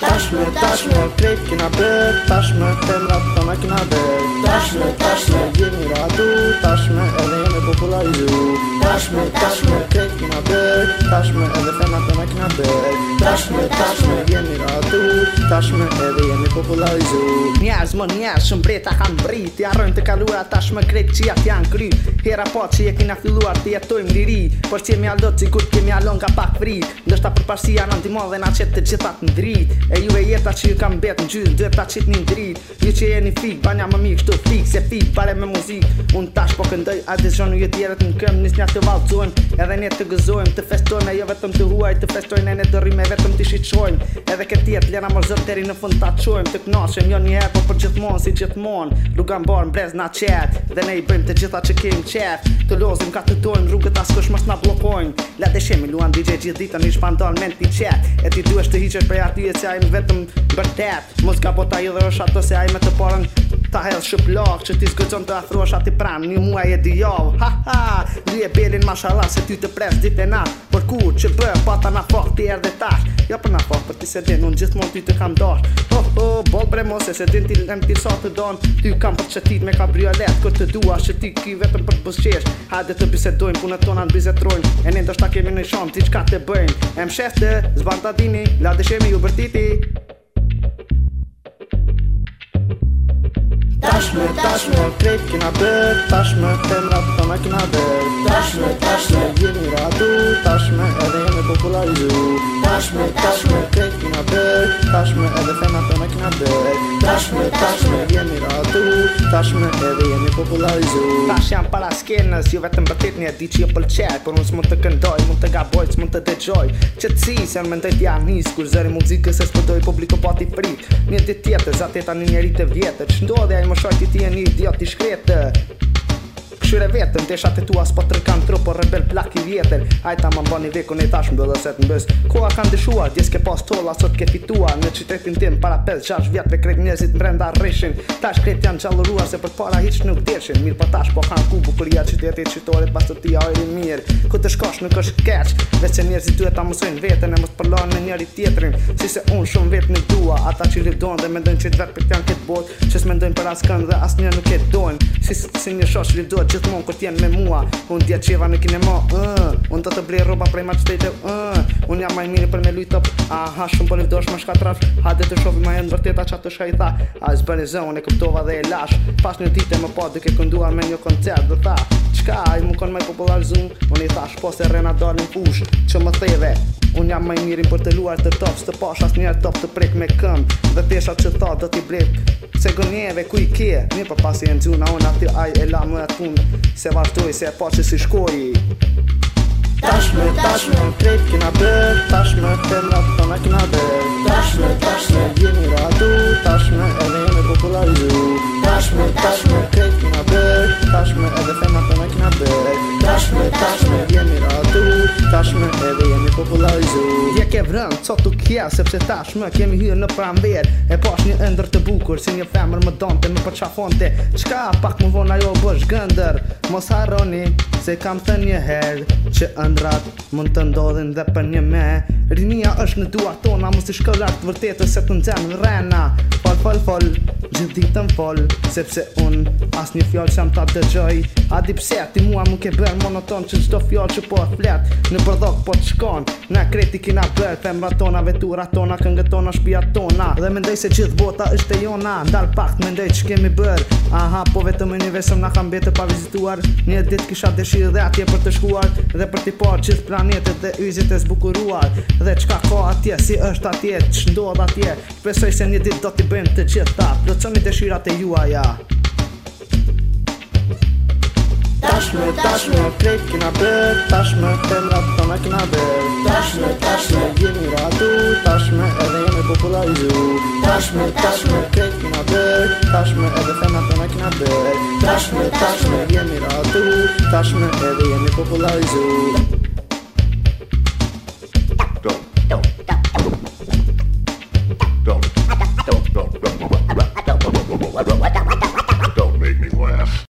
Τάσουμε, τάσουμε, φλίκι να μπε, τάσουμε, τέλα πτώνα κι να μπε Τάσουμε, τάσουμε, γίνει ραντού, τάσουμε, ελέγε με ποπουλαϊού Τάσουμε, τάσμε φλίκι να μπε, tashme edhe fena të k'na bërë Tashme, tashme, jemi ratu Tashme edhe jemi popularizu Njerës më njerës, shumë breta kanë vrit Jarën të kaluar tashme krejt që jatë janë kry Hera po që jekin a filluar të jetojmë liri Por që jemi aldo që kur kemi alon ka pak vrit Ndështë për parësi janë antimon dhe na qetë të gjithat në drit E ju e jeta që ju kam betë në gjyën dhe ta qitë një në drit Ju që jeni fik, ba nja më mirë kështu fik Se fik, bare me muzik Unë tash po këndoj, a dhe zhonu në këm të valcojmë, edhe ne të gëzojmë Të festojmë E jo vetëm të huaj të festojnë e në do e vetëm ti shiqojmë edhe këtë jetë, lena më zot deri në fund ta çojmë të kënaqem jo një herë po për gjithmonë si gjithmonë nuk më bar mbrez na çet dhe ne i bëjmë të gjitha që kemi çet të lozim ka të tojmë rrugët as kush mos na bllokojnë la të shemi, luan DJ gjithë ditën në shpantan me ti çet e ti duhesh të hiqesh për arti që ai vetëm bërtet mos ka botë ajo dhe është ato se ai më të parën Ta hell shë plak që ti zgëzon të afrosh ati pran Një muaj e dijav jo. Ha ha Li e belin mashalla se ty të pres dit e nat Por ku që bë pata na fok ti erdhe tash Ja jo, për na fok për ti se din unë gjithmon ty të kam dash Ho ho bol bre mos e se din ti lem ti sa të don Ty kam për qëtit me kabriolet Kër të dua që ti ki vetëm për të Ha Hajde të bisedojnë, punët tona në bizetrojmë E ne ndështë ta kemi në shumë ti qka të bëjmë Em shefte zbanta dini La dëshemi ju bërtiti τάσουμε, τάσουμε Κρύπ να από τα μάκη να πετάσουμε Τάσουμε, γύρω του, τάσουμε, έδεγε με κοκουλαριζού Τάσουμε, τάσουμε, tashme edhe fena të në kina bërë Tashme, tashme, jemi ratu Tashme edhe jemi popularizu Tash jam para skenës, ju vetëm bëtit një di që jo pëlqet Por unë s'mu të këndoj, mund të gaboj, s'mu të dëgjoj Qëtësi, se në mendoj t'ja njës Kur zëri muzikës e s'pëdoj publiko po t'i prit Një dit tjetë, zatë një anë njerit e vjetë Që a i më shorti t'i e një idiot t'i shkretë këshyre vetën Deshat e tua s'po tërkan tru Por rebel plak i vjetër Ajta ma mba një vekun e tash mbëllë dhe set në bës Koa kanë dëshuar, djes ke pas tolla Sot ke fitua në qytetin tim Para 5-6 vjetëve krejt njëzit mbrenda rrishin Tash krejt janë gjalluruar se për para hiq nuk deshin Mirë pa po tash po kanë ku bukuria qytetit qytore Pas të tia ojri mirë Ku të shkosh nuk është keq Vec që njerëzit duhet ta mësojnë vetën E mos përlojnë me njëri tjetërin Si se unë shumë vetë nuk dua Ata që dhe mendojnë që të vetë për këtë botë Që s'mendojnë për asë dhe asë nuk e dojnë Si, si një shosh rivdojnë gjithë mund t'jen me mua Unë t'ja qeva në kinema mo uh, Unë të të blerë roba prej ma të stejtë uh, Unë jam majhë mirë për me lujtë top Aha, shumë për po lëvdojsh më shka trafsh Ha dhe të shofi ma e në vërteta që atë shka i tha A i zbërë në unë e këptova dhe e lash Pas një dite më po duke kënduar me një koncert Dhe tha, qka, i më konë maj popullar zun Unë i tha, shpo se rena në push Që më theve, Unë jam majhë mirë për të luar të tofs Të pash as njerë tof të prek me këm Dhe pesha që tha do t'i blek Se gënje dhe ku i kje Mirë për po pasi e në gjuna unë aty aj e la më e fund Se vartoj se e pa që si shkoj Tashme, tashme, krejt kina bër Tashme, të në ratë të në kina bër Tashme, tashme, vjeni ratu Tashme, edhe jene popularizu Tashme, tashme Je ke vrën, co tu kje, sepse tash më kemi hyrë në pram E pash një ndër të bukur, si një femër më donte, më përqa fonte Qka pak më vona jo bësh gëndër Mos harroni, se kam të një herë Që ndrat mund të ndodhin dhe për një me Rinia është në duar tona, mos të shkëllar të vërtetë Se të nxemë në rena fol fol Gjim ti të mfol Sepse un As një fjall që jam ta të gjoj A di pse ti mua mu ke bërë monoton Që qdo fjall që po flet Në përdok po të shkon Në kreti kina bërë Femra tona, vetura tona, këngë tona, shpia tona Dhe mendej se gjithë bota është e jona Ndal pakt mendej që kemi bërë Aha, po vetëm e një vesëm nga kam betë pa vizituar Një dit kisha dëshirë dhe atje për të shkuar Dhe për t'i parë gjithë planetet dhe yzit e zbukuruar Dhe qka ka atje, si është atje, që ndodh atje Shpesoj se një dit do t'i bëjmë etykieta Procenię szirate UI-a Taśmy, taśmy, klejtki na pyr Taśmy, ten rap Tomek na byr Taśmy, taśmy, gimni radu Taśmy, Ewejemy popularizu Taśmy, taśmy, klejtki na byr Taśmy, Ewefema Tomek na byr Taśmy, taśmy, gimni radu Taśmy, Ewejemy popularizu Dobra. Tak.